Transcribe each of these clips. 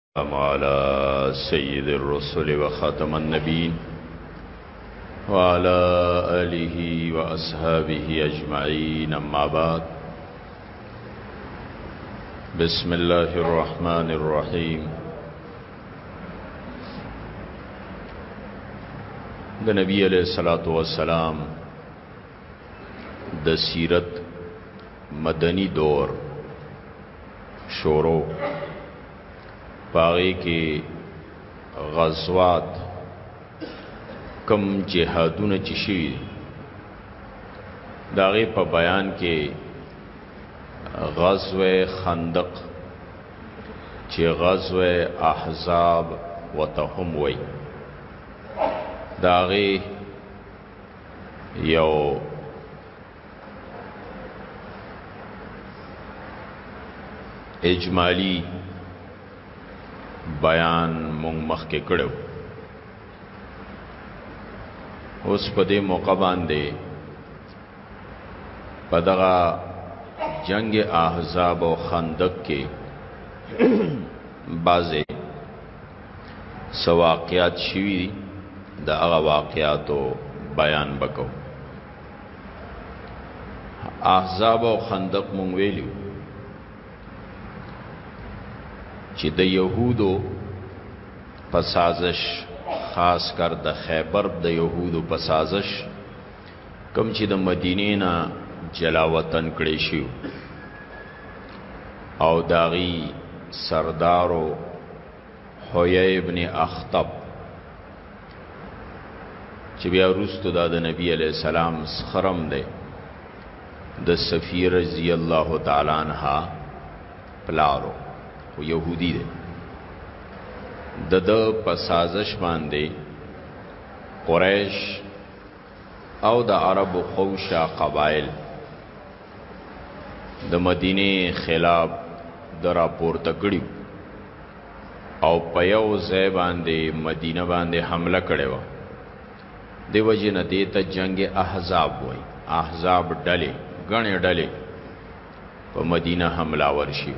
السلام على سيد الرسل وخاتم النبيين وعلى آله وأصحابه أجمعين أما بعد بسم الله الرحمن الرحيم النبي عليه الصلاة والسلام دسيرة مدني دور شورو پاغي کې غزوات کم جهادونه چې شي داغه په بیان کې غزوه خندق چې غزوه احزاب وتهم وای داغه یو اجمالی بیان مونږ مخکې کړو اوس په دې موقع باندې په دغه جنگ احزاب او خندق کې بعضې سواقیات شوي د هغه واقعاتو بیان بکو احزاب او خندق مونږ ویلو چې د يهودو په سازش خاص کر د خیبر د يهودو په سازش کم چې د مدینې نه جلا وطن کړی شو او داغي سردارو حویه ابن اخطب چې بیا روستو دا د نبی علی السلام سخرم دی د سفیر رضی الله تعالی عنها پلارو او يهودي دی د د په سازش باندې قریش او د عرب خوشا قبایل د مدینه خلاف درا پورته کړیو او په یو ځای باندې مدینه باندې حمله کړې و دی وجه نه دی ته جنگ احزاب وای احزاب ډلې غنې ډلې په مدینه حمله ورشي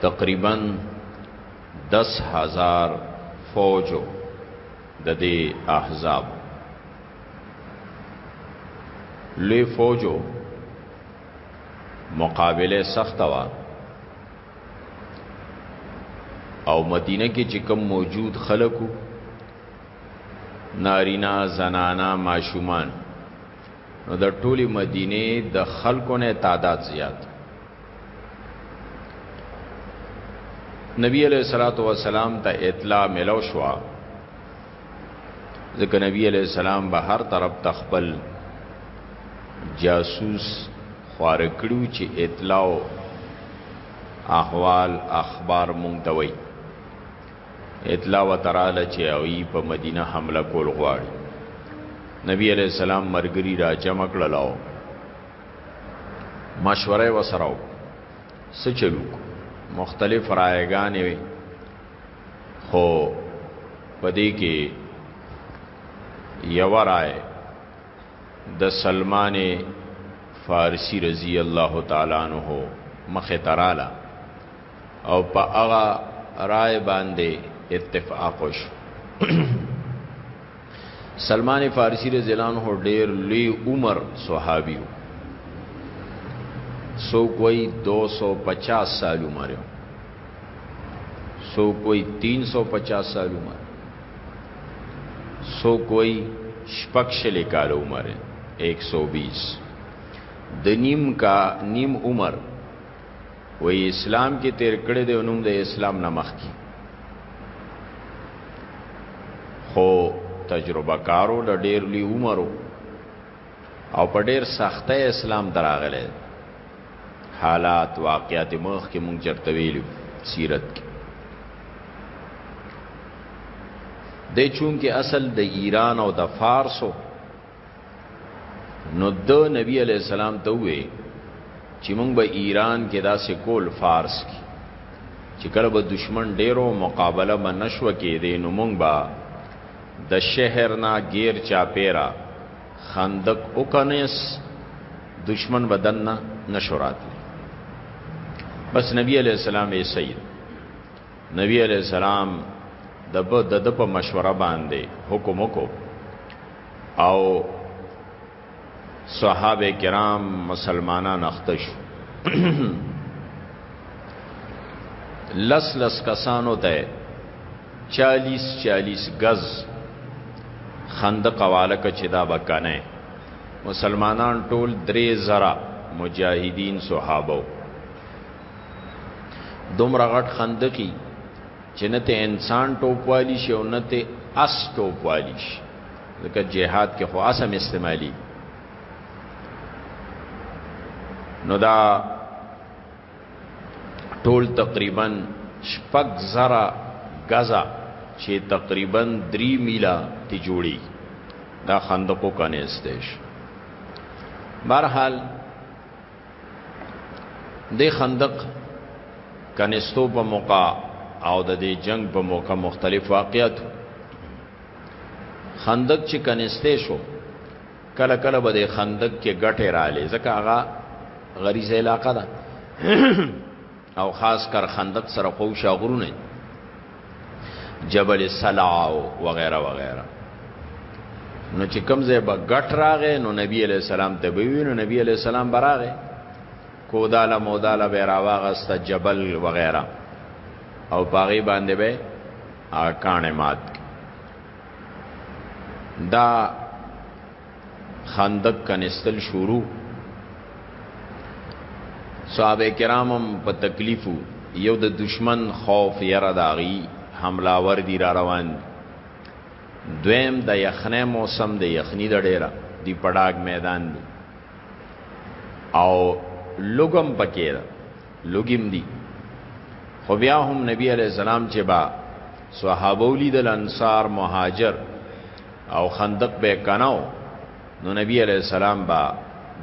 تقریبا 10000 فوجو د دې احزاب لوی فوجو مقابله سخت وا او مدینه کې چې کوم موجود خلکو نارینا زنانا ماشومان نو د ټولي مدینه د خلکو نه تعداد زیات نبی علیہ الصلوۃ والسلام ته اطلاع ملو شو ځکه نبی علیہ السلام به هر طرف تخپل جاسوس خوار کړو چې اطلاع احوال اخبار مونږ ته وای اطلاع وتراله چې اوی په مدینه حمله کول غواړي نبی علیہ السلام مرګری را جمع کړلاو مشوره وسراو سچلو مختلف رایگانې وي خو پدې کې یو رائے د سلمان فارسی رضی الله تعالی عنہ مخه تراله او په هغه رائے باندې اتفاق وشو سلمان فارسی رضی الله عنه ډیر لوی عمر صحابي وو سو کوئی 250 سال عمر یو سو کوئی 350 سال عمر سو کوئی شپکشل کال عمر 120 د نیم کا نیم عمر وی اسلام کې تیر کړی دی نوم د اسلام نمخ کی خو تجربه کارو د ډیر لی عمرو او په ډیر سخته اسلام دراغله حالات واقعیت مخ کې مونږ چرته ویلو سیرت کې د چون کې اصل د ایران او د فارسو نو د نبی علی السلام ته وې چې مونږ به ایران کې داسې کول فارس کې چې کله به دشمن ډیرو مقابله به نشو کې دې نو مونږ به د شهر نه ګیر چاپیره خندق وکنیس دشمن بدن نه نشو راتلی بس نبی علیہ السلام یې سید نبی علیہ السلام د د په مشوره باندې حکم وکړو او صحابه کرام مسلمانان اخته شو لس لس کسانو ته 40 40 غز خندق والا کچې دا بکنه مسلمانان ټول درې زرا مجاهدین صحابه دومره غټ خندقي چې نه ته انسان ټوپوالی شي او نه ته اس ټوپوالی شي ځکه جهاد کې خو اسم استعمالي نو دا ټول تقریبا شپږ زره غزا چې تقریبا 3 میله ته جوړي دا خندقو کنيستش برحال د خندق کنيستو په موقع او د دې جنگ په موقع مختلف واقعیت خندق چې کنيسته شو کله کله به د خندق کې ګټه را لې ځکه هغه غریزه علاقه ده او خاص کر خندق سره خو شاغرونه جبل سلع او وغیرہ وغیرہ نو چې کوم ځای به غټ راغې نو نبی علی السلام ته به وینو نبی علی السلام براغه کوداله موداله به راواغسته جبل وغیرہ او باغی باندې به کانه مات دا خندق کنستل شروع صحابه کرامم په تکلیفو یو د دشمن خوف یره داغي حمله ور دي را روان دویم د یخنه موسم د یخنی د ډیره دی پړاګ میدان دی او لګم پکې ده لګیم دی خو بیا هم نبی علی السلام چې با صحابه ولید الانصار مهاجر او خندق به کناو نو نبی علیہ السلام با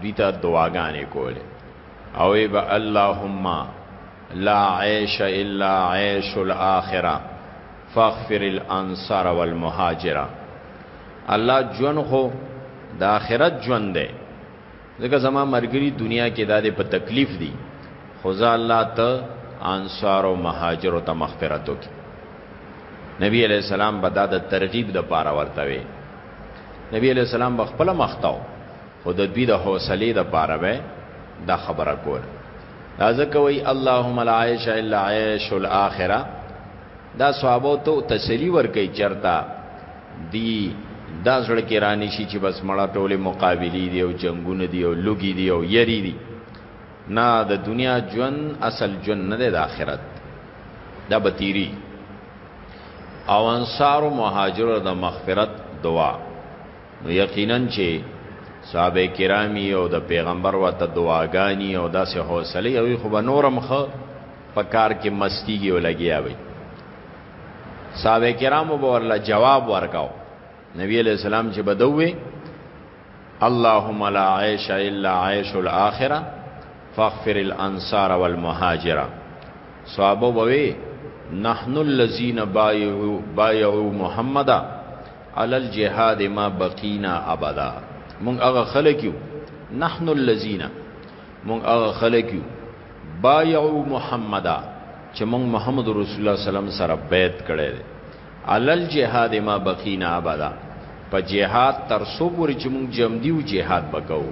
دیتا دعاګانې کولې او ای با اللهم لا عیش الا عیش الاخره فاغفر الانصار والمهاجره الله جون خو د اخرت جون دی ځکه زما مرګري دنیا کې دا دې په تکلیف دي خو ځا الله ته انصار او مهاجر او ته مغفرت وکي نبی علیہ السلام به دا د ترغیب د پاره ورته وي نبی علیہ السلام به خپل مختاو خو د دوی د حوصله د پاره به دا خبره کول ځکه وی اللهم لا عيش الا عيش الاخره دا صحابه ته تسلی ورکي چرتا دی دا زړه کې رانی شي چې بس مړه ټوله مقابلي دی او جنگونه دی او لګي دی او یری دی نه د دنیا ژوند اصل ژوند نه دی د آخرت دا بتیری او انصار او مهاجر د مغفرت دعا نو یقینا چې صحابه کرامي او د پیغمبر وته دعاګانی او داسې حوصله او خو به نورم خو په کار کې مستیږي او لګیا وي صحابه کرامو به ورله جواب ورکاو نبی علیہ السلام چې بدوي اللهم لا عيش الا عيش الاخره فاغفر الانصار والمهاجره صحابه بوي نحن الذين بايعوا بايعوا محمد على الجهاد ما بقينا ابدا مونږ هغه خلک یو نحن الذين مونږ هغه خلک یو بایعو محمد چې مونږ محمد رسول الله سلام سره بیعت کړی دی علل جهاد ما بقینا ابدا په جهاد تر سو پورې چې مونږ جمع دیو جهاد وکاو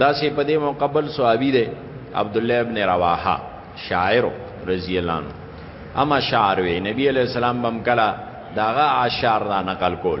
دا سه په دې مقبل صحابي دی عبد الله ابن رواحه شاعر رضی الله عنه اما شاعر وی نبی علیہ السلام بم کلا داغه اشعار را نقل کول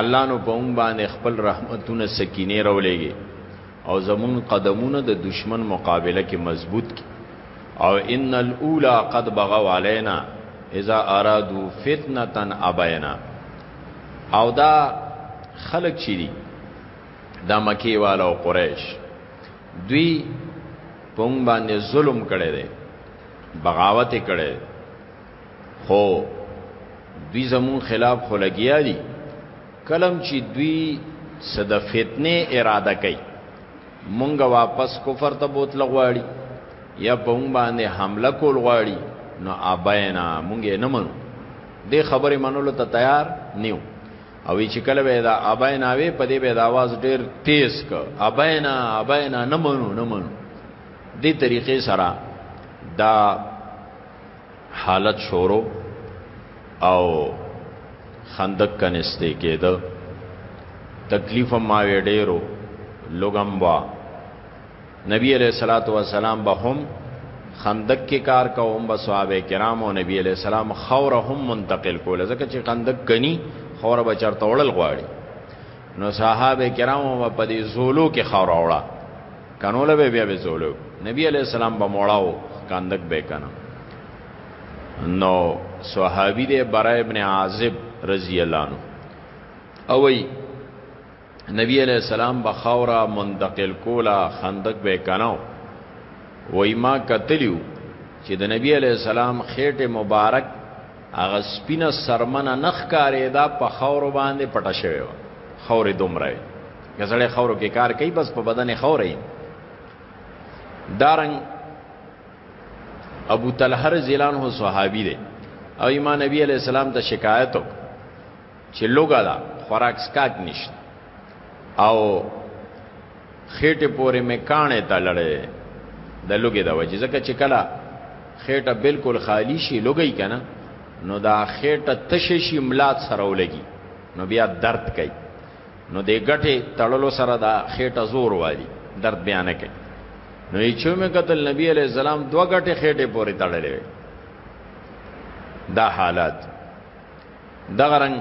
الله نو په مونږ باندې خپل رحمتونه سکینه راولېږي او زمون قدمونه د دشمن مقابله کې مضبوط کی او ان الاولى قد بغوا علينا اذا ارادوا فتنه ابينا او دا خلق چي دي دا مکی والا او قریش دوی پونګ باندې ظلم کړي دي بغاوت کړي خو دوی زمون خلاف خلګیا دي کلم چې دوی صد فتنه اراده کوي مونږ واپس کفر ته بوتل غواړي یا په مونږ باندې حمله کول غواړي نو ابینا مونږ نه منو دې خبرې منلو ته تیار نیو او چې کله به دا ابینا وی په دې به دا आवाज ډیر تیز ک ابینا ابینا نه منو نه منو دې طریقې سره دا حالت شورو او خندق کنسته کېده تکلیف ما وی ډیرو لګم وا نبی علیہ الصلوۃ والسلام به هم خندق کې کار کوم به صحابه کرام او نبی علیہ السلام خوره هم منتقل کول ځکه چې خندق کني خوره به چرته وړل غواړي نو صحابه کرام په دې زولو کې خوره وړه کنوله به بیا به زولو نبی علی السلام به موړاو کاندک به کنه نو صحابي دی برا ابن عازب رضی الله عنه او وی نبی علیہ السلام بخاورا منتقل کولا خندق به کناو وای ما کتلیو چې د نبی علیہ السلام خېټه مبارک هغه سپینه سرمنه نه ښکارېده په خاورو باندې پټه شوې وه خاورې دومره وې که سړی خاورو کې کار کوي بس په بدن یې خاوره وي دارنګ ابو طلحه رضی الله عنه صحابي دی او ایمان نبی علیہ السلام ته شکایت وکړ چې لوګا دا خوراک سکاک نشته او خېټې پورې مې کاڼې تلړې د لوګې د وجې ځکه چې کله خېټه بالکل خالی شي لوګي کنه نو دا خېټه تش شي ملات سره ولګي نو بیا درد کوي نو د ګټه تړلو سره دا خېټه زور والی درد بیا نه کوي نو یې چې مې قتل نبی عليه السلام دوه ګټه خېټه پورې تړلې دا حالات دغه رنګ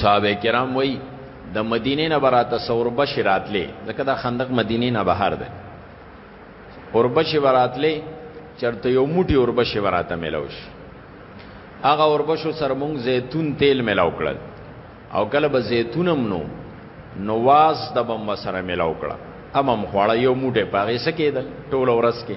صحابه کرام وای د مدینه نه براته سوربه شراتلې ځکه دا خندق مدینه نه بهر ده اوربه شراتلې چرته یو موټي اوربه شراته ملوش هغه اوربه شو سر مونږ زیتون تیل ملاو کړل او کله به زیتونم نو نواز د بم سره ملاو کړه امم خوړه یو موټه پاغې سکیدل ټول ورس کې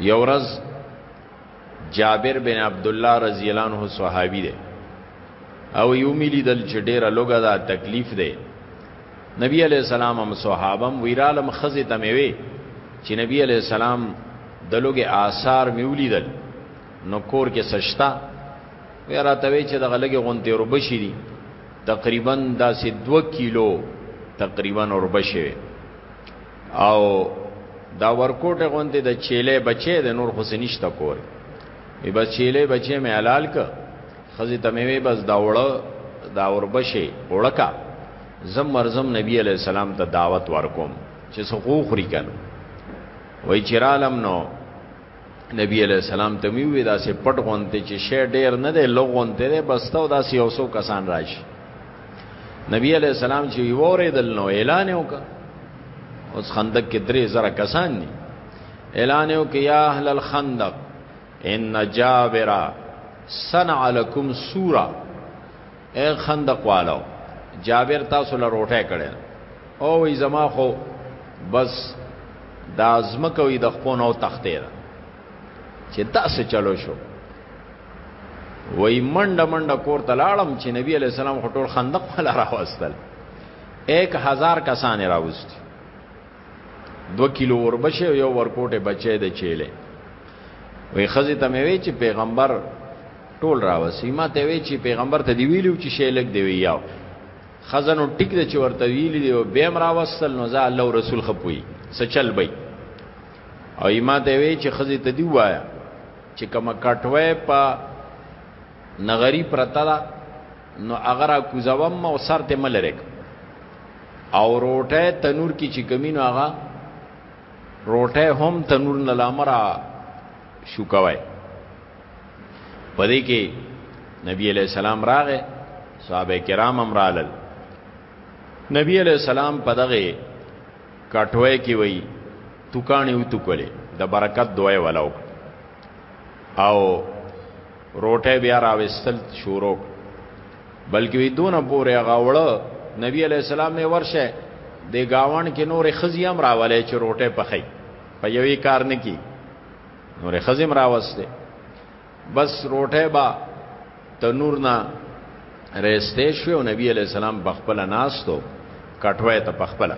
یو ورځ جابر بن عبد الله رضی الله عنه صحابي دی او یو ملي دل چې ډیره لوګه دا تکلیف دی نبی علیہ السلام هم صحابم ویرالم خزه تموي چې نبی علیہ السلام دلوګه آثار میولي دل نو کور کې سشتا وی راتوی چې دغه لګي غونتی ربشي دي تقریبا داسې 2 کیلو تقریبا ربشي او دا ورکوټه غوندې د چيلې بچي د نور حسینشت کور ای بس چيلې بچي مې حلال ک خزي تموي بس دا وړه دا وربشي وړکا زم مرزم نبی علی السلام ته دعوت ورکوم چې سقو خوري کنه وای چرالم نو نبی علیہ السلام ته وی وی دا سه پټ غونته چې شی ډیر نه دی لغونته دی بس ته دا سه اوسو کسان راشي نبی علیہ السلام چې ووره دل نو اعلان وکړ اوس خندق کې درې زره کسان دي اعلان وکړ یا اهل الخندق ان جابرا صنع لكم سورا اې خندق والو جابر تاسو له روټه کړي او وی زما خو بس دا زمکوي د خپل نو تختې ده چې تاسو چلو شو وای منډه منډه کور ته لاړم چې نبی علی السلام خټول خندق ولا راوستل 1000 کسان راوستي دو کیلو وربشه او یو ورکوټه بچی د چیلې وی خزه ته مې وی چې پیغمبر ټول راوسی ما ته وی چې پیغمبر ته دی ویلو چې شیلک دی ویاو خزنو ټیک د چې ورته ویل دی او بیم راوستل نو ځا الله رسول خپوي سچل بی او ما ته وی چې خزه ته دی وایا چې کما کټوي په نغری پرته ده نو هغه را کوزوم او سر ته ملرک او روټه تنور کې چې کمینو هغه روټه هم تنور نه لامرا شو کوي پدې کې نبی علیہ السلام راغې صحابه کرام هم رالل نبی علیہ السلام پدغه کټوي کې وای توکانې وتوکلې د برکت دوه ولاو او روټه بیا راوستل شروع بلکې وی دونه پورې غاوړه نبی علی السلام نه ورشه د گاون کې نور خزي هم راولې چې روټه پخې په یوې کار نه کی نور خزي هم راوسته بس روټه با تنور نه رسته شو او نبی علی السلام بخپل ناستو کټوي ته بخپل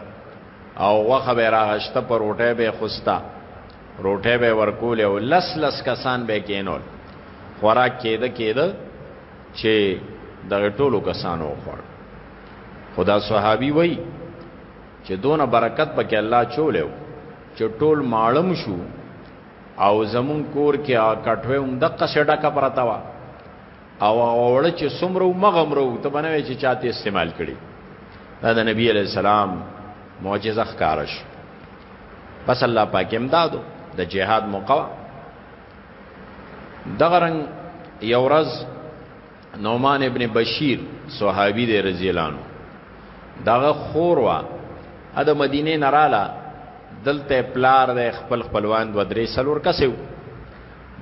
او وخه به راغشته پر روټه به خوستا روټه به ورکول او لس لس کسان به کینول خوراک کېده کېده چې دغه ټولو کسانو وخوړ خدا صحابي وای چې دونه برکت پکې الله چولیو چې ټول ماړم شو او زمون کور کې کټوي هم د قصډه کا پرتا و او اوړه چې څومره مغمرو ته بنوي چې چاته استعمال کړي دا د نبی علی السلام معجزه ښکارش بس الله پاک امدادو د جهاد موقع دغه رنګ یو ورځ نعمان ابن بشیر صحابي دی رضی الله عنه دغه خور وا د مدینه نراله دلته پلار د خپل خپلوان و درې سلور کسو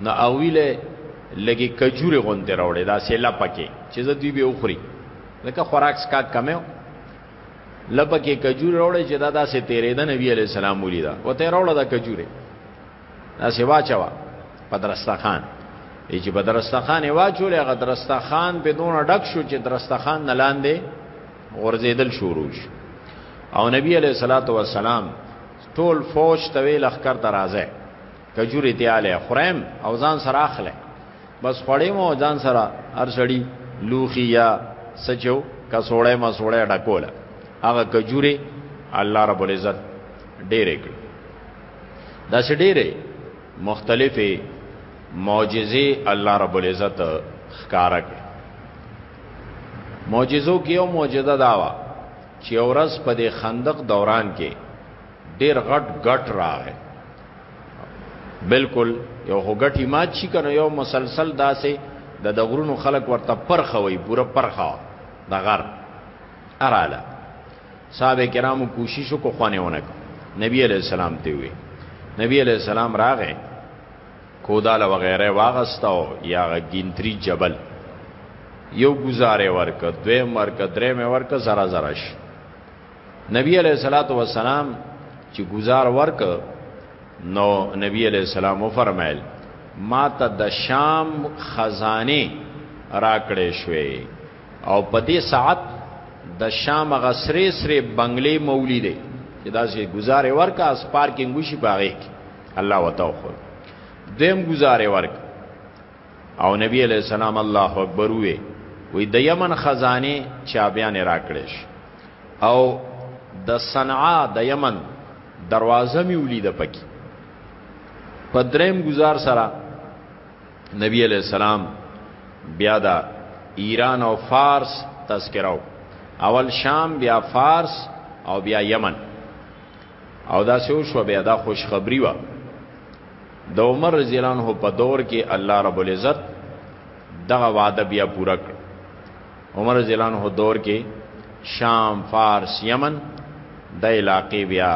نه اویله لګي کجوري غوندې راوړې دا سیلا پکې چې زه دوی به وخوري لکه خوراک سکا کمه لپکه کجوري راوړې چې دا داسې تیرې ده نبی عليه السلام ولیدا و ته راوړه دا کجوري دا سیوا چوا پدرستا خان چې بدرستا خان واچول هغه درستا خان په دون ډک شو چې درستا خان نه لاندې غورځیدل شروع شو او نبی عليه الصلاه والسلام ټول فوج تویل اخکر ترازه کجوري تیاله خریم او ځان سره اخله بس خړې مو ځان سره هر سړی لوخي یا سچو کسوړې ما سوړې ډکوله هغه کجوري الله رب العزت ډېرې کړ دا سې ډېرې مختلفې معجزې الله رب العزت ښکارا کړ معجزو کې یو معجزه داوا چې اورس په دې خندق دوران کې ډېر غټ غټ راغی بالکل یو هوګټی مات شي کنه یو مسلسل داسې د دا دغرونو خلق ورته پرخه وي پوره پرخه د غر اراله صاحب کرامو کوشش کو خوانه ونه نبی علیہ السلام ته وی نبی علیہ السلام راغې کوداله وغیره واغستاو یا غینتری جبل یو گزاره ورک دویم ورک دریم ورک زرا زرش نبی علیہ الصلوۃ والسلام چې گزار ورک نو نبی علیہ السلام و فرمایل ما ته د شام خزانه راکړې شوې او په دې ساعت د شام غسرې سرې بنگلې مولی دی چې دا سي گزارې ورکا اس پارکینګ وشي باغې الله وتعالى خو دیم گزارې ورکا او نبی علیہ السلام الله اکبر وی وی د یمن خزانه چابیان راکړش او د صنعا د یمن دروازه می ولید پکی په دریم گزار سره نبی علیہ السلام بیا دا ایران او فارس تذکرو اول شام بیا فارس او بیا یمن او دا سه وشو بیا دا خوشخبری و د عمر رضی الله عنه په دور کې الله رب العزت دغه وعده بیا پوره کړ عمر رضی الله عنه دور کې شام فارس یمن د علاقې بیا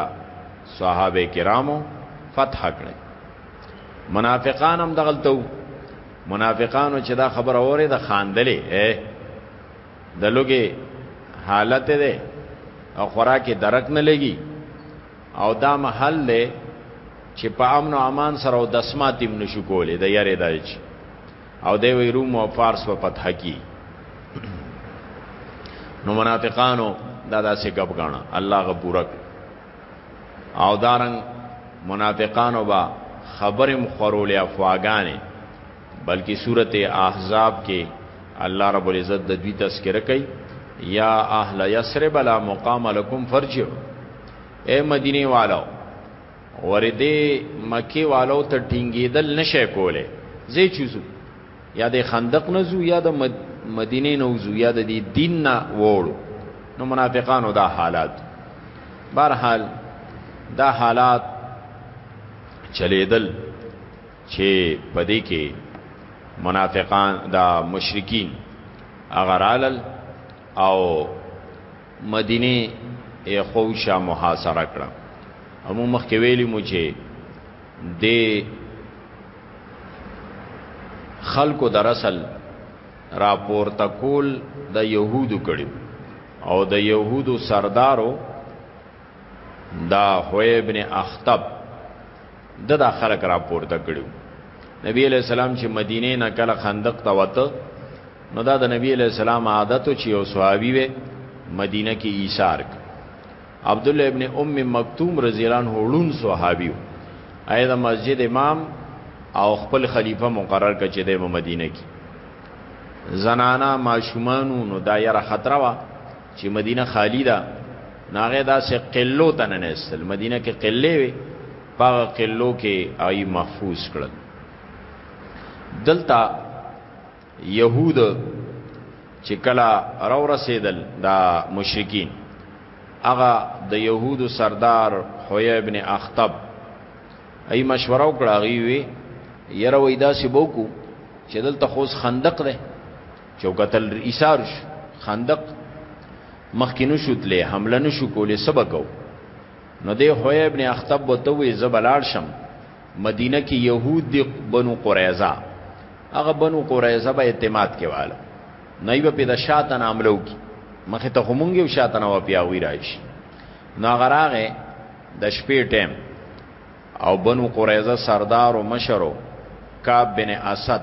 صحابه کرامو فتح کړي منافقان هم دغلتو منافقانو چې دا خبره اوره د خاندلې د لوګي حالت ده او خوراک درک نه لګي او دا محل ده چې په امن او امان سره او دسمات هم نشو کولې د یاري دایچ او د وی روم او فارس په فتح کی نو منافقانو دا داسې غب غاڼه الله غبورک او دارنګ منافقانو با خبرم خورولې افواګانې بلکې سورته احزاب کې الله رب العزت د دوی تذکرہ کوي یا اهل یثرب لا مقام لكم فرجو اے مدینه والو ورده مکی والو ته ټینګیدل نشه کوله زی چوزو یا د خندق نزو یا د مدینه نوزو یا د دین نه وړو نو منافقانو دا حالات بهرحال دا حالات چلیدل چې پدې کې منافقان دا مشرکین اغرالل او مدینه یې خوشا محاصره کړه همو مخکې ویلی مو چې د خلکو در اصل راپورته کول د يهودو کړي او د يهودو سردارو دا حوی ابن اختب د دا خلق را پورته کړو نبی علیہ السلام چې مدینه نه کله خندق ته وته نو دا د نبی علیہ السلام عادت چې یو صحابي وي مدینه کې ایثار عبد الله ابن ام مکتوم رضی الله عنه ورون صحابي اې د مسجد امام او خپل خلیفہ مقرر کړ چې د مدینه کې زنانا ماشومانو نو دا یره خطر وا چې مدینه خالی ده ناغه داسې قلو ته نه نستل مدینه کې قلې وي پاغه قلو کې آی محفوظ کړل دلته يهود چې کلا راو رسیدل دا مشرکین هغه د يهودو سردار حوی ابن اخطب ای مشوره وکړه غي وی یره وای دا سی بوکو چې دلته خوس خندق ده چوکتل ایثار شو خندق مخکې نشو تلې حمله نشو کولې سبقو نو دی حوی ابن اخطب وته وی زبلال شم مدینه کې يهود دی بنو قریظه هغه بنو قریظه به اعتماد کېواله نه به د شاتن عملو کې مخه ته همونګي او شاتن او پیاوی راشي نو غراغه د شپې ټیم او بنو قریظه سردار او مشرو کعب بن اسد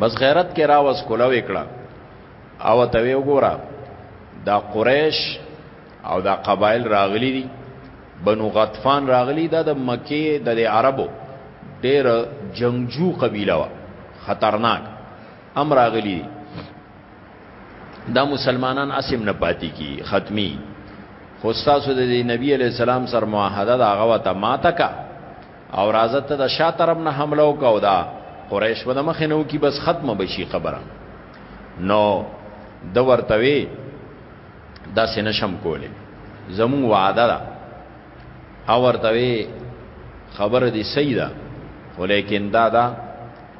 بس غیرت کې راوس کولا وکړه او ته وی وګوره دا قریش او دا قبایل راغلی دي بنو غطفان راغلی دا د مکه د عربو ډېر جنگجو قبیله وا خطرناک امر راغلی دي دا مسلمانان اسیم نه پاتې کی ختمی خو تاسو د نبی علی السلام سره معاهده دا غوا ته ماته کا او رازه ته د شا طرف نه حمله وکاو دا قریش به د مخ نه وکي بس ختمه بشي خبره نو د ورتوي دا سنشم کوله زمون وعده ده او ورتوي خبره دي صحیح ده ولیکن دا دا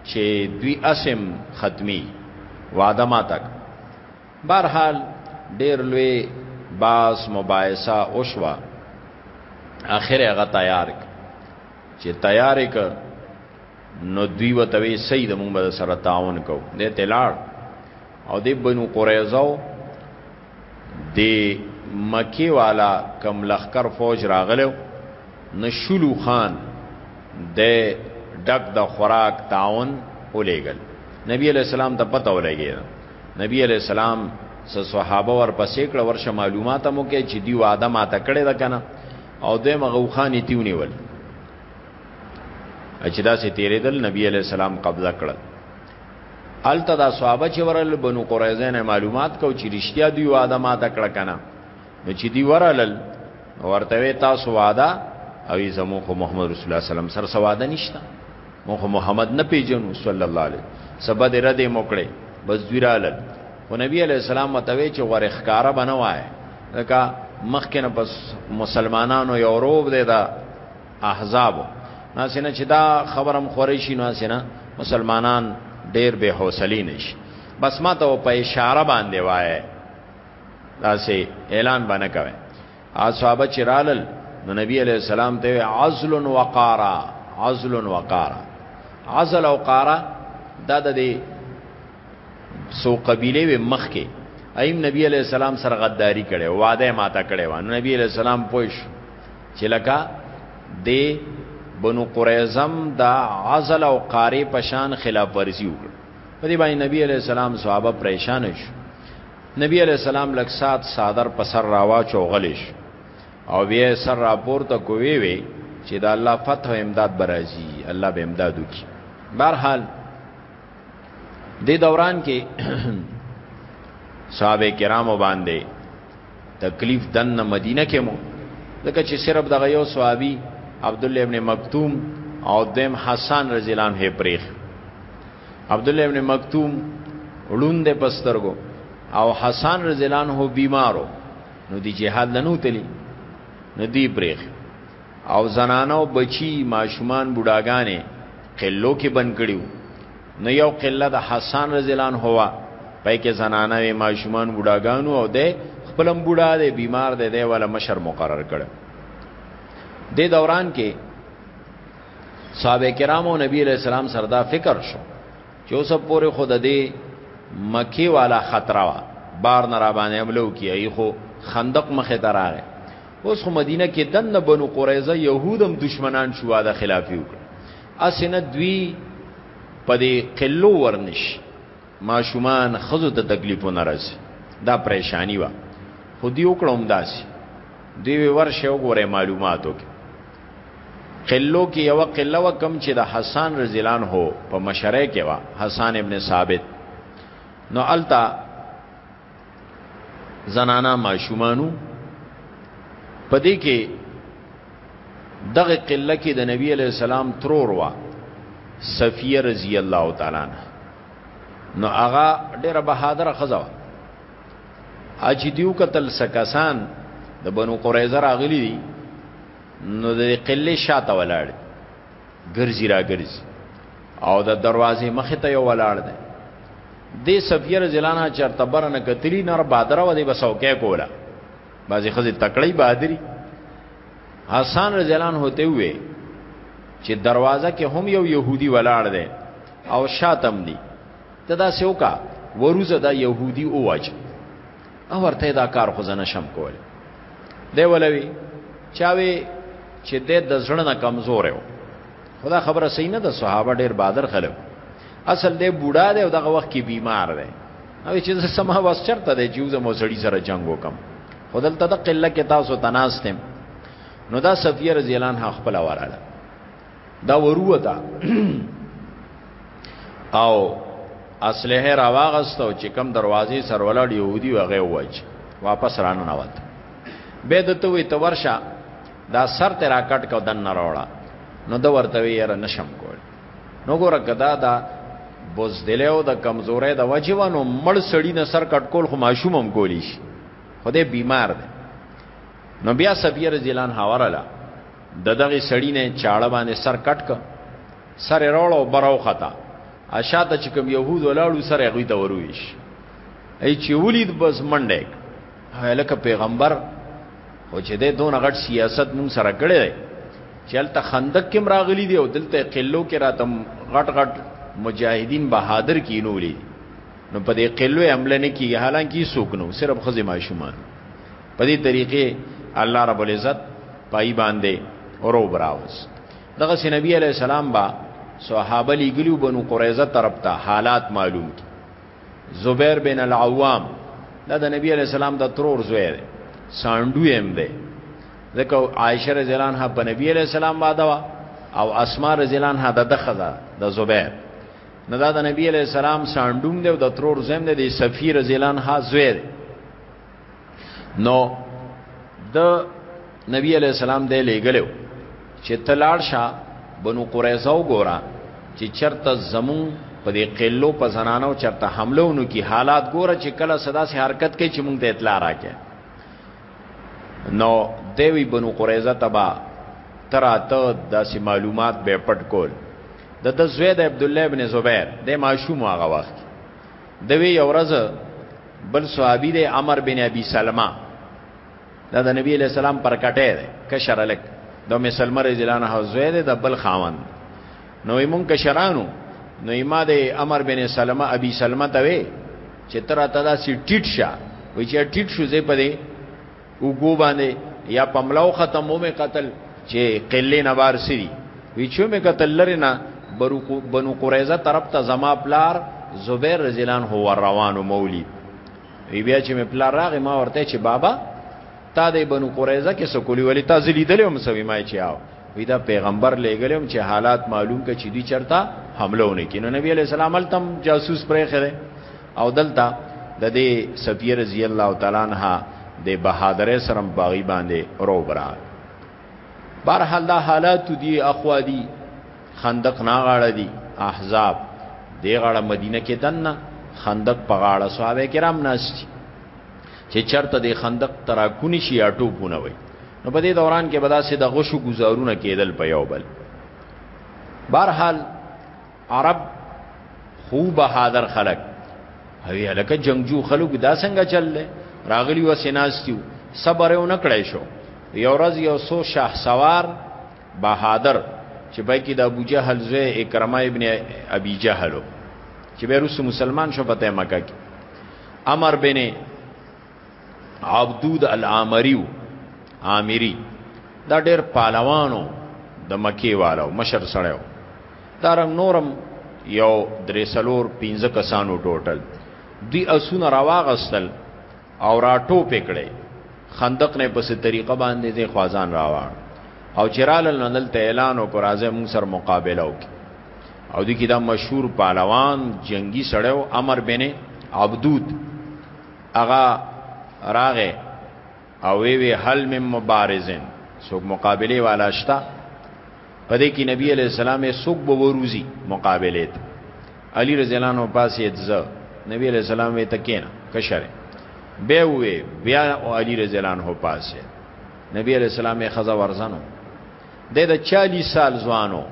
چې دوی اسم ختمي وعده ما تک بهرحال ډیر لوی باس مباحثه اوشوا اخر هغه تیار ک چې تیار ک نو دوی وتوی سید مونږ به سره تعاون کو د تلاړ او د بنو قریظه د مکی والا کم لخر فوج راغلو نشلو خان د ډک د خوراک تعاون ولېګل نبی علیہ السلام ته پته ولګی نبی علیہ السلام س صحابه ورپسې کړه ورشه معلومات مو کې چې دی وعده ماته کړې ده کنه او د مغوخانی تیونی ول چې دا سي تیرې دل نبی علی السلام قبضه کړل الته دا صحابه چې ورل بنو قریظه نه معلومات کو چې رښتیا دی وعده ماته کړه کنه نو چې دی ورالل ورته تاسو واده او زمو خو محمد رسول الله سلام سره سواده نشته مو خو محمد نه پیژنو صلی الله علیه سبا دې رده موکړي بس دیرالل او نبی علیہ السلام متوي چې غره ښکارا بنوای ځکه مخکنه پس مسلمانانو یو روب دی دا احزاب ناسنه چې دا خبرم خوري شي ناسنه مسلمانان ډیر به حوصله نشي بس ما ته په اشاره باندې وایي داسې اعلان باندې کوي اصحاب چرالل نو نبی علیہ السلام ته عزل وقارا عزل وقارا عزل او قارا دا د دې سو قبيله و مخ کې ایم نبی علیہ السلام سره غداری کړي وعده ماته کړي و نبی علیہ السلام پوښ چې لکه د بنو قریظم دا عزل او قاری پشان خلاف ورزي وکړ په دې باندې نبی علیہ السلام صحابه پریشان شو نبی علیہ السلام لک سات صادر په سر راواچ او غلیش او بیا سر راپور ته کوي وي چې دا الله فتح او امداد برازي الله به امداد وکي بهرحال د دوران کې صحابه کرامو باندې تکلیف دنه مدینه کې مو ځکه چې صرف دغه یو صحابي عبد الله ابن مکتوم او دیم حسن رضی الله عنه پریخ عبد الله ابن مکتوم ړوند پسترګو او حسن رضی الله عنه بیمارو نو دی جهاد لنو تلی نو دی پرېخ او زنانو بچی ماشومان بوډاګانې قلو کې بن کړیو نو یو قله د حسن رضی الله عنه هوا پای کې زنانه وی ماشومان بوډاګانو او ده خپلم بوډا دی بیمار دی دی ولا مشر مقرر کړ د دوران کې صحابه کرام او نبی علیہ السلام سره دا فکر شو چې اوس پورې خود دې مکی والا خطر وا بار نه را باندې عملو کیای خو خندق مخه تراغه اوس خو مدینه کې دنه بنو قریظه يهودم دشمنان شو دا خلافي وکړ اسنه دوی په دې قلو ورنش ماشومان خزو ته تکلیفونه راځي دا پریشانی وا خو دی وکړم داسي دی ورشه وګوره معلوماتو کې قلو کې یو قله وکم چې د حسان رضی الله عنه په مشره کې وا حسان ابن ثابت نو التا زنانا ماشومانو پدې کې دغه قله کې د نبی علی السلام ترور وا صفیه رضی الله تعالی عنها نو هغه ډیره بهادر خزه اچ دیو قتل سکسان د بنو قریظه راغلی دي نو د قله شاته ولاړ ګرځي را ګرځي او د دروازې مخ ته یو ولاړ دی د سفیر زلانه چرته برنه کتلی نر بادر و دی بسو کې کولا بازي خزي تکړی بادری حسن رضیلان هوته وې چې دروازه کې هم یو يهودي ولاړ دی او شاتم دی ته دا سوکا وروزه دا يهودي اوج او ورته دا کار خو زنه شم کول دی ولوي چاوي چې د دزړه نه کمزور یو خدا خبره صحیح نه ده صحابه ډیر بادر خلک اصل دی بوډا دی او دغه وخت کې بیمار دی او چې سما واس چرته دی جوزه مو سړی سره جنگ وکم خدل ته د قله کې تاسو تناستم نو دا صفیه رضی الله عنها خپل وراله دا وروته او اصله را واغستو چې کم دروازې سر ولاړ يهودي وغه وج واپس رانه نوت به د توې تورشا دا سر ته را کټ کو دن نه راوړه نو د ورته یې نشم کول نو ګوره کدا دا بوزدل او د کمزورې د وجوانو مړ سړی نه سر کټ کول خو ماشوم هم کولی شي خدای بیمار دی نو بیا سبیر زیلان حواله د دغه سړی نه چاړه باندې سر کټ ک سر روړ او براو خطا اشاته چې کوم يهود ولاړو سر هغه ته ورويش ای چې ولید بس منډه هلکه پیغمبر او چې د دون غټ سیاست مون سره کړی دی چې الته خندق کې مراغلی دی او دلته قلو کې راتم غټ غټ مجاهدین بهادر کینولې نو په دې قلو حمله نه کیږي حالانکه سوک نو صرف خزه ماشومان په دې طریقې الله رب العزت پای باندې اورو براوس دغه سي نبی عليه السلام با صحابه لګلو بنو قريزه طرف ته حالات معلوم کی زبیر بن العوام دا د نبی عليه السلام د ترور زوی دی ساندو هم دی ځکه عائشه رضی الله عنها په نبی عليه السلام باندې وا او اسماء رضی الله عنها د دخزه د زبیر نه دا د نبی علی السلام ساندوم دی او د ترور زم دی د سفیر زیلان ها زوی دی نو د نبی علی السلام دی لګلو چې تلاړ شه بنو قریظه وګوره چې چرته زمون په دې قلو په زنانو چرته حمله ونو کی حالات ګوره چې کله صدا سي حرکت کوي چې موږ ته اطلاع راکې نو دیوی بنو قریظه تبا تراته داسې معلومات به پټ کول د د زوید عبد الله ابن زبیر د ماشوم هغه وخت دوی یو ورځ بل صحابي دی عمر بن ابي سلمہ دا د نبی علیہ السلام پر کټه دی کشر لک د ام سلمہ رضی الله عنها زوی دی د بل خاوند نو ایمون کشرانو نو ایما دی عمر بن سلمہ ابي سلمہ ته وی چې تر ته دا سی ټیټ شه وی چې ټیټ شو زه پدې وګو باندې یا پملاو ختمو می قتل چې قله نه بار سری وی چې می قتل لري نه بنو قریظه طرف ته زما پلار زبیر رزلان هو روانو مولی وی بیا چې می پلار راغی ما ورته چې بابا تا د بنو قریظه کې سکولی ولی تا زلی دلم سوي ما چې آو وی دا پیغمبر لګلم چې حالات معلوم ک چې دی چرتا حمله ونه کینو نبی علی السلام تم جاسوس پرې خره او دلته د دې صفیه رضی الله تعالی عنها د بهادرې سره باغی باندې روبرا بهرحال دا حالات دی اخوا دی خندق نا غاړه دی احزاب دی غاړه مدینه کې دنه خندق په غاړه صحابه کرام ناشتي چې چرته د خندق تراکونی شي اټو پونه وي نو په دې دوران کې بداسې د غشو گزارونه کېدل په یو بل بهرحال عرب خو بهادر خلک هوی لکه جنگجو خلک دا څنګه چلل راغلی و سیناستیو صبر یې نکړای شو یو ورځ یو سو شاه سوار بهادر چې پای کې د ابو جهل زوی اکرمه ابن ابي جهلو چې به روس مسلمان شو پته مکه کې امر بن عبدود العامریو عامری دا ډېر پهلوانو د مکی والو مشر سړیو دا رنګ نورم یو درې سلور پنځه کسانو ټوټل دی اسونه راواغستل او راټو پکړې خندق نه پسې طریقه باندې د خوازان راوړ او چرال ننل ته اعلان او قرازه مون سر مقابله وکړي او د کی دا مشهور پهلوان جنگي سړیو امر بن عبدود اغا راغه او وی وی حل من مبارزن سوک مقابله والا شتا پدې کې نبی علی السلام سوک به وروزی مقابله ته علی رضی الله عنه پاسې اتزه نبی علی السلام وی تکینا کشره به وی بیا او علی رضی الله عنه پاسې نبی علی السلام خزا ورزنو د 40 سال ځوانو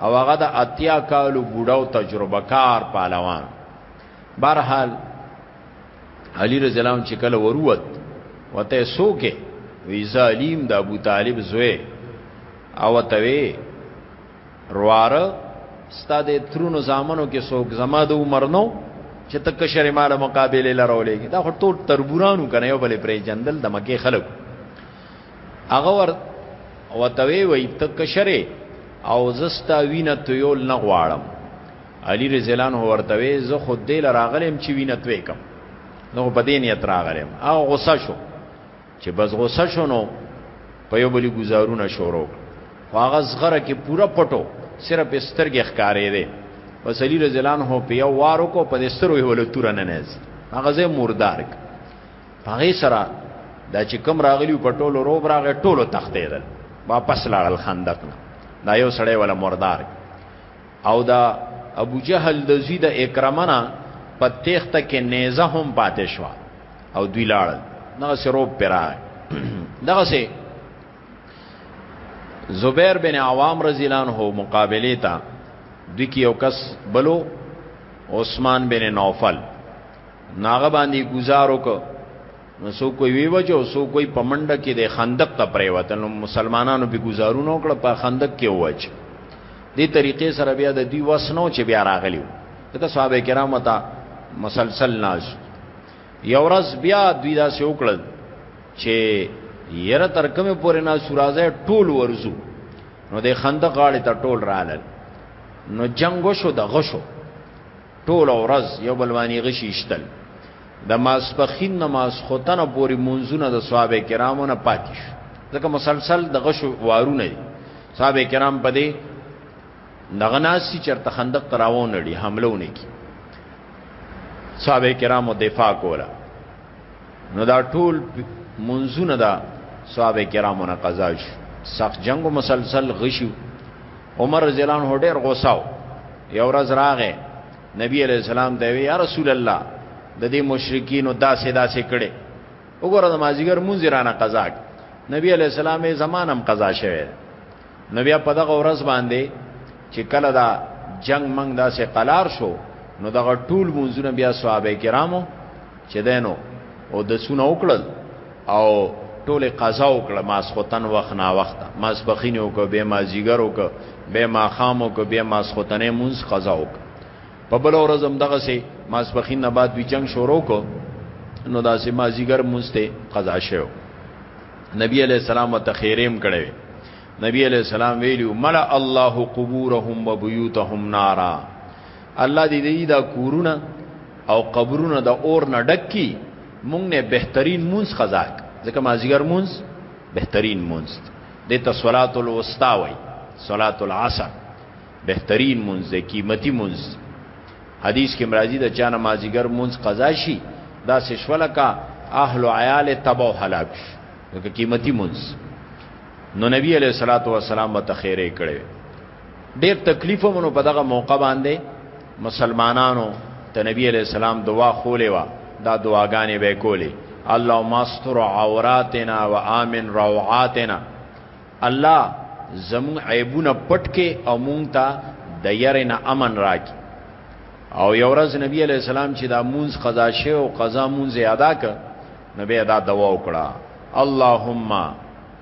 او هغه د اتیا کالو بوډاو تجربه کار پهلوان بهرحال علی رضی الله عنه چې کله وروت وته سوکه وی ظالم د ابو طالب زوی او توی رواره ستاد ترونو زامنو کې سوک زما د عمر نو چې ته کشر مال مقابله لرولې دا ټول تربورانو کنه یو بل پرې جندل د مکه خلک هغه ور وتوی وی ته کشره او زستا وینه تو یول نه غواړم علی رضی الله عنه ورته وی زه خود دې لراغلم چې وینه توې کم نو په دې نیت راغلم او غوسه شو چې بس غوسه شو نو په یو بلی گزارونه شروع هغه زغره کې پورا پټو صرف سترګې ښکارې دي بس علی رضی الله عنه په یو وارو کو په سترو یې ول تور نه نه هغه زه مردار هغه سره دا چې کم راغلی په ټولو روب راغی ټولو تختې ده واپس لاړل خندق نه دا یو سړی ولا مردار او د ابو جهل د زید اکرمنا په تخته کې نیزه هم پاتې شو او دوی لاړل دغه سروب پرا دغه سه زبیر بن عوام رضی الله عنه مقابله تا د کی یو کس بلو عثمان بن نوفل ناغه باندې گزارو کو نو سو کوئی وی وجو سو کوئی پمنډه کې د خندق ته پریوتل نو مسلمانانو به گزارونه وکړه په خندق کې وچ دې طریقې سره بیا د دوی وسنو چې بیا راغلیو دغه صحابه کرام ته مسلسل ناز یو ورځ بیا دوی دا سې وکړل چې یره تر کومه پورې نه سورازه ټول ورزو نو د خندق غاړې ته ټول رالل نو جنگ وشو د غشو ټول ورځ یو بلوانی غشي شتل د ماسپخین نه ماسخوتنه پورې منځونه د صحابه کرامو نه پاتې شو ځکه مسلسل د غشو وارونه دي صحابه کرام په دې نغناسی چرته خندق تراوون لري حمله ونه کی صحابه کرامو دفاع کوله نو دا ټول منځونه دا صحابه کرامو نه قضا شو سخت جنگ مسلسل غشو عمر رضی الله عنه ډیر غوساو یو ورځ راغې نبی علیہ السلام ته یا رسول الله د دې مشرکین داسې داسې کړي وګوره د مازیګر مونږ رانه قضا نبی علیہ السلام یې زمانم قضا شوه نبی په دغه ورځ باندې چې کله دا جنگ منګ داسې قلار شو نو دغه ټول مونږونه بیا صحابه کرامو چې دینو او د سونه وکړل او ټوله قضا وکړه ماسختن وخت نا وخت ماسپخین وکړه به ما زیګر وکړه به ما خام وکړه به ماسختنه مونږ قضا وکړه په بل ورځ هم دغه سي ماسپخین نه بعد وی جنگ شروع کو نو دا سي ما زیګر مونږ ته قضا شو نبی علیہ السلام وتخیریم کړي نبی علیہ السلام ویلو ملأ الله قبورهم وبيوتهم نارا الله دې دې دا کورونه او قبرونه د اور نه ډک کی مونږ نه بهترین مونږ خزاک ځکه مازیګر مونږ بهترین مونږ د تصلات الوسطا وای صلات العصر بهترین مونږ د قیمتي مونږ حدیث کې مرাজি د چا نمازیګر مونږ قضا شي دا سشوله کا اهل عیال تبو هلاک شي د قیمتي مونږ نو نبی علیہ الصلوۃ والسلام متخیره کړي ډیر تکلیف مونږ په دغه موقع باندې مسلمانانو ته نبی علی السلام دعا خولې وا دا دعاګانې به کولې اللهم استر عوراتنا وامن روعاتنا الله زمون عیبونه پټ کې او مونږ ته د یره نه امن راکې او یو ورځ نبی علی السلام چې دا مونږ قضا شه او قضا مونږ ادا ک نو به دا دوا وکړه اللهم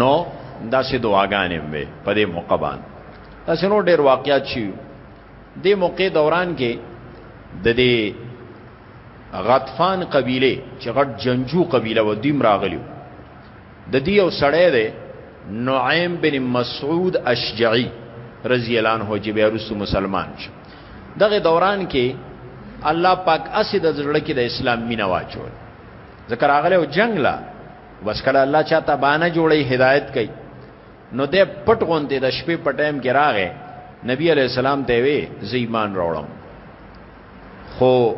نو دا سه دعاګانې وې په دې موقع باندې دا سه نو ډېر واقعیات شي د موقع دوران کې د دې غطفان قبیله چې غټ جنجو قبیله و دیم راغلیو د دې یو سړی دی نعیم بن مسعود اشجعی رضی الله عنه چې بیا رسو مسلمان شو دغه دوران کې الله پاک اسې د زړه کې د اسلام مینه واچول ذکر اغله او جنگ لا بس کله الله چاته بانه جوړي هدایت کوي نو د پټ غونډې د شپې په ټایم کې راغې نبی علی السلام ته وی زیمان راوړم خو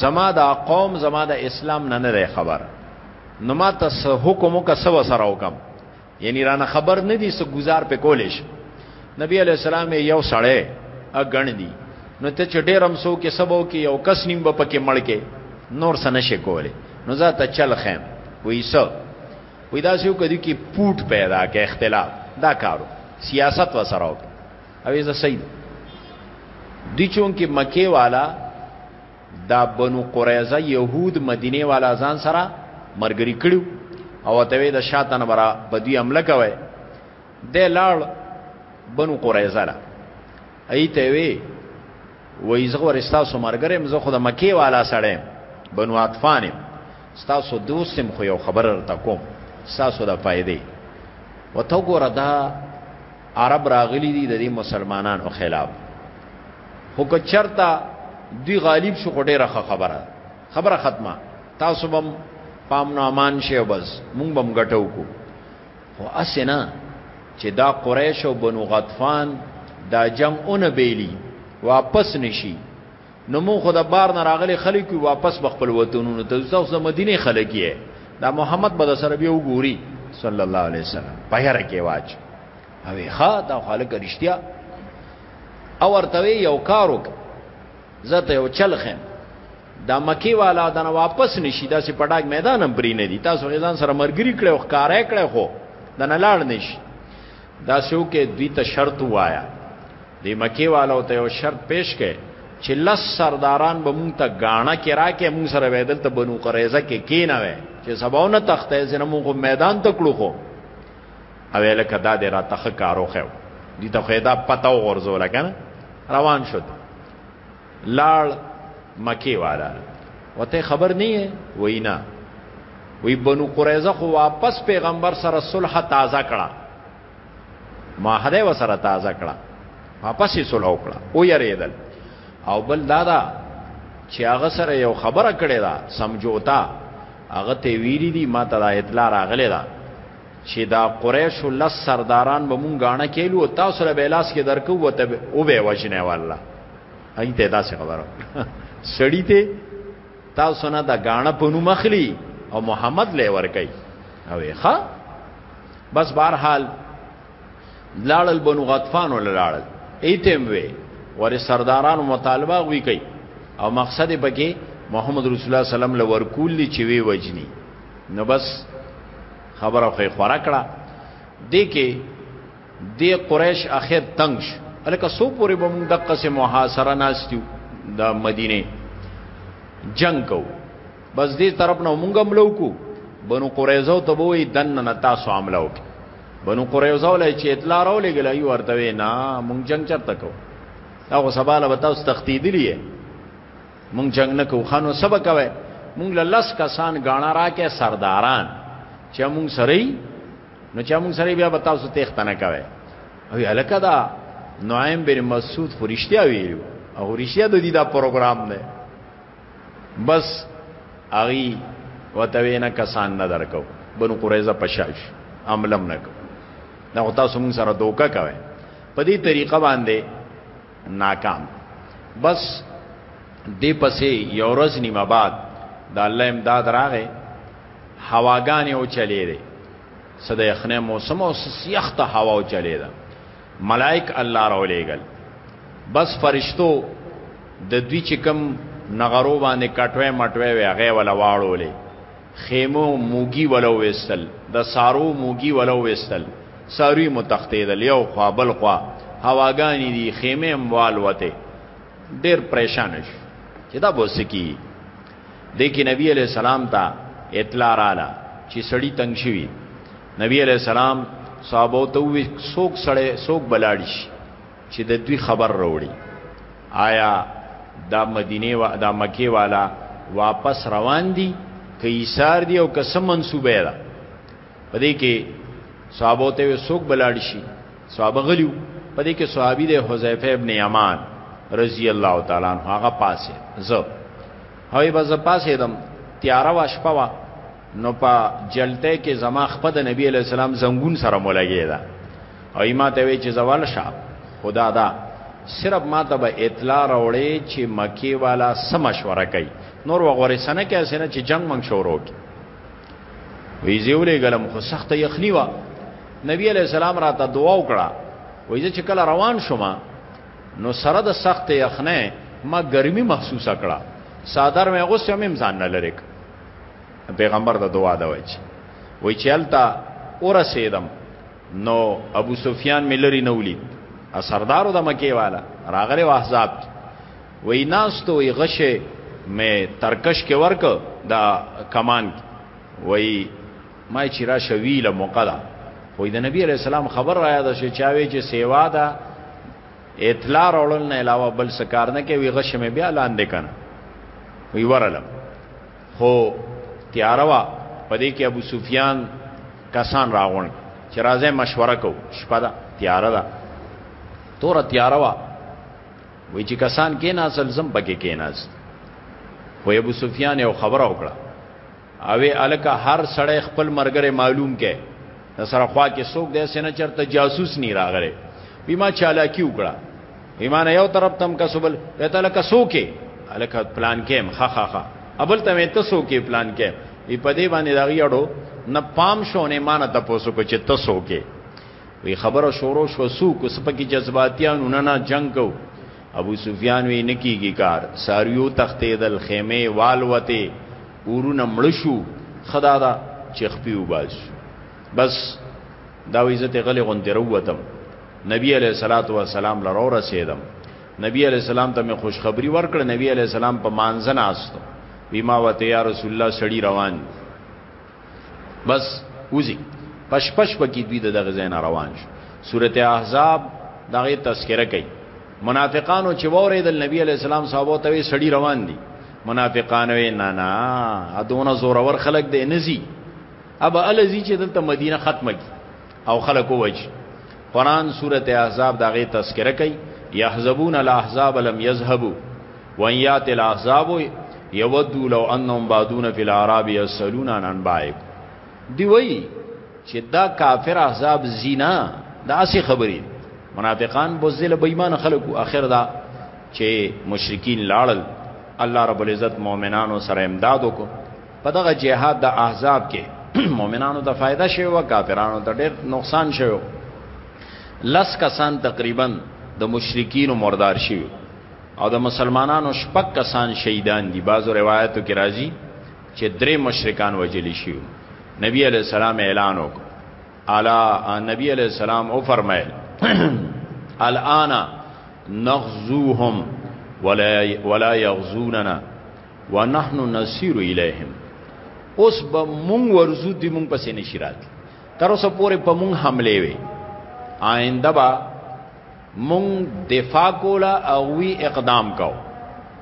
زما دا قوم زما د اسلام نه نه خبر نو ما ته حکم وکړه سو سره وکم یعنی رانه خبر نه دي څه گزار په کولې شي نبی علی السلام یو سړی اګڼ دي نو ته چې ډېرم سو کې سبو کې یو کس نیم به پکې مړ کې نور څه نشي کولې نو زه ته چل خیم وې سو وې دا سیو کدي کې پوټ پیدا کې اختلاف دا کارو سیاست وسره او زه سید دی چون کې مکه والا دا بنو قریظه يهود مدینه والا ځان سره مرګري کړو او ته وی د شاته نه برا په دوی عمل کوي د لاړ بنو قریظه لا ایته وی وای زه ورستا سو مرګره مزه خو د مکی والا سره بنو عطفان ستاسو دوستم خو یو خبر ورته کوم ستاسو د فائدې وته ګوره دا عرب راغلی دي د مسلمانانو خلاف خو که چرته دوی غالب شو ډیره خبره خبره ختمه تاسو بم پام نو امان شی بس مونږ بم غټو کو خو اسنه چې دا قریش او بنو غطفان دا جنگ اون بیلی واپس نشي نو مو خو د بار نه راغلي خلک وي واپس به خپل وطنونو ته ځو تاسو د مدینه خلک یې دا محمد به سره بیا وګوري صلی الله علیه وسلم په هر کې واچ اوی ښا دا خلک رښتیا او ورته یو کار وک زته یو چلخم دا مکی والا دنه واپس نشي دا سي پټاګ میدان هم پرې نه دي تاسو غزان سره مرګري کړي او ښکارای کړي خو دنه لاړ نشي دا سو کې دوی ته شرط وایا دی مکی والو ته یو شرط پیش کړي چې لس سرداران به مونږ ته غاڼه کې راکې مونږ سره وېدل ته بنو قریزه کې کینه وې چې سباونه تختې زنه مونږ میدان ته کړو خو او لکه دا دې را تخ کارو خو دي ته خیدا پتا ورزو لګنه روان شد لاړ مکی والا وته خبر نه وینا وی بنو قریزه خو واپس پیغمبر سره صلح تازه کړه معاهده وسره تازه کړه واپس یې صلح وکړه او یریدل او بل دادا چې هغه سره یو خبره کړې ده سمجوتا هغه ته ویری دي ما ته دا اطلاع راغلی ده چې دا قریش لس سرداران به مونږ غاڼه کېلو تاسو له بیلاس کې درکو وته او به وجنه والله هغه ته دا څه خبره سړی ته تاسو نه د غاڼه په نوم اخلي او محمد لې ور کوي او ښا بس بهر حال لاړل بنو غطفان ول لاړل ایتم وی ور سردارانو مطالبه وی کوي او مقصد پکې محمد رسول الله صلی الله علیه وسلم لور کولی چې وی وجنی نو بس خبره خو خورا کړه دې کې دی قریش اخر تنگ شو الکه سو پورې به موږ د قسم محاصره ناستیو د مدینه جنگ کو بس دې طرف نه موږ عملو کو بنو قریظه ته وې دن نه تاسو عملو کو بنو قریظه ولې چې اطلاع راو لګل یو ورته نه موږ جنگ چرته کو هغه سباله به تاسو تختیدلی موږ جنگ نه کو خانو سبا کوي موږ لس کسان غاڼه راکې سرداران چې موږ سره نو چا مونږ سره بیا به تاسو تختنه کوي او الکه دا نعیم بن مسعود فرشتیا ویلو او رشیا د دې دا پروګرام دی بس اغي وتوینا کسان نه درکو بنو قریزه پشاش عملم نه کو دا تاسو مونږ سره دوکا کوي په دې طریقه باندې ناکام بس دې پسې یورز نیمه بعد د الله امداد راغې هواګانې او چلې دی صد یخنه موسم او سیخت هوا او چلې ده ملائک الله را ولېګل بس فرشتو د دوی چې کم نغرو باندې کټوي مټوي وي هغه ولا واړولې خیمو موګي ولا وستل د سارو موګي ولا وستل ساروی متختیدل یو خوا بل خوا هواګانی دی خیمه اموال وته ډیر پریشان شو چې دا بوسکی دې کې نبی علی السلام ته اطلاع رااله چې سړی تنگ شوی نبی علی السلام صحابه ته وی څوک سړی څوک بلاړ شي چې د دوی خبر راوړي آیا دا مدینه و دا مکی والا واپس روان دي که ایثار دي او که سم منسوبه ده پدې کې صحابه ته څوک بلاړ شي صحابه غلیو په دې کې صحابي دی حذیفه ابن یمان رضی الله تعالی عنہ هغه پاسه زه هوی به زه پاسه دم تیاره وا شپه وا نو په جلته کې زما خپد نبی علی السلام زنګون سره مولګی دا او ما ته وی چې زوال شا خدا دا صرف ما ته به اطلاع راوړې چې مکی والا سم مشوره کوي نور وغورسنه کې اسنه چې جنگ منګ شروع کی وی زیولې ګلم خو سخت یخنی وا نبی علی السلام را ته دعا وکړه وای چې کله روان شوم نو سره د سخت یخنه ما ګرمي محسوسه کړه صادر مې غوسه مې ځان نه لریک پیغمبر د دعا دا وای چې وای چې التا اور سیدم نو ابو سفیان ملری نولی سردارو د مکی والا راغله واحزاب وی ناستو وی غشه مې ترکش کې ورک دا کمان وی ما چې را شویله موقع ده خو د نبی علی السلام خبر را یاد شي چاوي چې سیوا ده اطلاع راولل نه علاوه بل سکار نه کوي غش مې بیا لاندې کنه وی ورلم خو تیاروا پدې کې ابو سفیان کسان راغون چې راځه مشوره کو شپه ده تیار ده تور تیاروا وی چې کسان کې نه اصل زم پکې کې نه است خو ابو سفیان یو خبره وکړه اوی الکه هر سړی خپل مرګره معلوم کې د سره خوا کې څوک دی سینه چرته جاسوس نی راغره بیما چالاکی وکړه ایمان یو طرف تم کسبل پته لکه سوکې الکه پلان کې مخه خا خا ابل ته ته سوکې پلان کې ای په دې باندې داغي اړو نه پام شونه مان ته پوسو کو چې ته سوکې وی خبره شروع شو سو کو سپکی جذباتیان نه نه جنگ کو ابو سفیان وی نکیږي کار ساریو تختیدل خیمه والوته ورونه مړ شو خدا دا چخ پیو باز بس دا وی عزت غلی غون دروتم نبی علیہ الصلوۃ والسلام لرو رسیدم نبی علیہ السلام ته خوشخبری ورکړ نبی علیہ السلام په مانځنه استو وی ما وته یا رسول الله سړی روان دی بس وزي پش پش پکې دوی دغه زین روان شو سورته احزاب دغه تذکرہ کوي منافقانو چې وره د نبی علی السلام صحابه ته سړی روان دي منافقانو یې نه نه ادونه زور ور خلق دی نزي اب الزی چې دلته مدینه ختمه کی او خلق وج قران سورته احزاب دغه تذکرہ کوي يحزبون الاحزاب لم يذهبوا وان یات الاحزاب یودو لو انهم بادون فی العرب یسلون عن انبائک دی وی چې دا کافر احزاب زینا دا اسی خبرې منافقان بوزله بې ایمان خلکو اخر دا چې مشرکین لاړل الله رب العزت مؤمنانو سره امداد وکړو په دغه جهاد د احزاب کې مؤمنانو ته فائدہ شوی او کافرانو ته ډېر نقصان شوی لس کسان تقریبا د مشرکین مردار شوی او د مسلمانانو شپږ کسان شهیدان دي بعضو روایتو کې راځي چې درې مشرکان وجل شي نبی علی السلام اعلان وکړ الا نبی علی السلام او فرمایل الان نغزوهم ولا ولا يغزوننا ونحن نسير اليهم اوس به مونږ ورزو دي مونږ پسې نشی رات تر اوسه پورې په مونږ حمله وي آینده با مونږ دفاع کولا او وی اقدام کو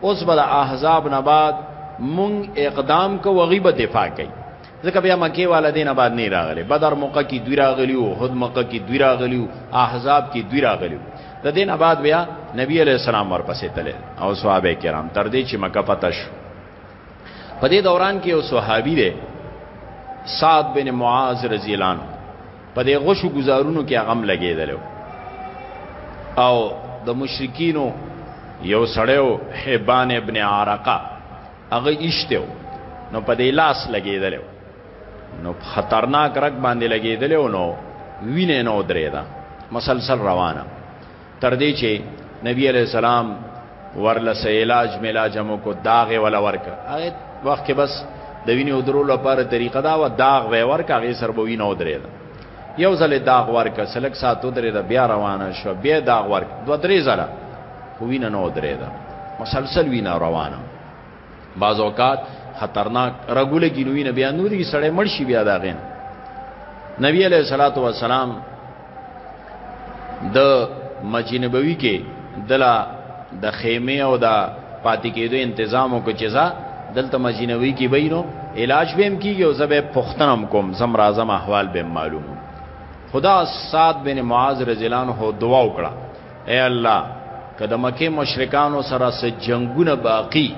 اوس بل احزاب نه بعد مونږ اقدام کو غیب دفاع کوي ځکه بیا مکی والا دینه بعد نه راغلی بدر موقع کې دوی راغلی او خود موقع کې دوی راغلی او احزاب کې دوی راغلی د دین آباد بیا نبی علیہ السلام ورپسې تل او صحابه کرام تر دې چې مکه فتح شو په دې دوران کې یو صحابي دی سعد بن معاذ رضی الله عنه په دې غشو گزارونو کې هغه لګیدل او د مشرکینو یو سړیو حبان ابن عرقه هغه ایشته نو په دې لاس لګیدل نو خطرناک رګ باندې لګیدل نو وینه نو درې ده مسلسل روانه تر دې چې نبی علی السلام ورله سه علاج ملاج مو کو داغ ولا ورک هغه وخت کې بس د وینې ودرو لپاره طریقه دا و داغ وې ورک هغه سر بو وینې ودرې دا یو ځل داغ ورک سلک سات ودرې دا بیا روانه شو بیا داغ ورک دوه درې ځله خو وینې نه ودرې دا مسلسل وینې روانه بعض اوقات خطرناک رګوله جنوي نه بیا نو دي سړی مړ شي بیا دا غین نبی علیہ الصلوۃ والسلام د مسجد نبوي کې دلا د خیمه او د پاتې کېدو تنظیم او کچزا دلته مسجد نبوي کې بینو علاج به هم کیږي او زبې پختنم کوم زم راځم احوال به معلوم خدا سعد بن معاذ رضی الله عنه دعا وکړه اے الله که د مکه مشرکانو سره سه جنگونه باقی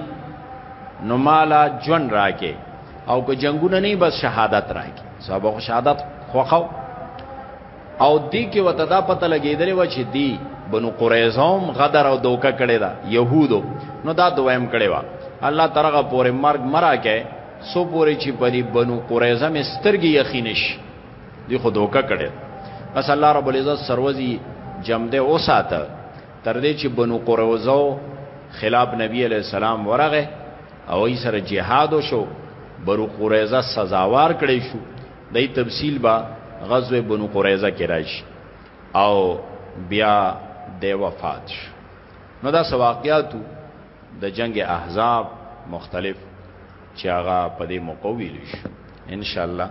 نو مالا جون راکې او که جنگونه نه بس شهادت راکې سبا خو شهادت خوخو او دی کې وته دا پته لګېدلې و چې دی بنو قریظه غدر او دوکه کړي دا يهودو نو دا دویم کړي وا الله ترغه پورې مرګ مرا کې سو پورې چې په دې بنو قریظه مسترګي یخینش دی خو دوکا کړي بس الله رب العزت سروزی جمده او ساته تر دې چې بنو قروزو خلاف نبی علی السلام ورغه او ای سره جهاد وشو بنو قریظه سزاوار کړی شو دای تفصیل با غزوه بنو قریظه کې راشي او بیا د وفات شو نو دا سواقیاتو د جنگ احزاب مختلف چې هغه په دې مقویل شو ان شاء الله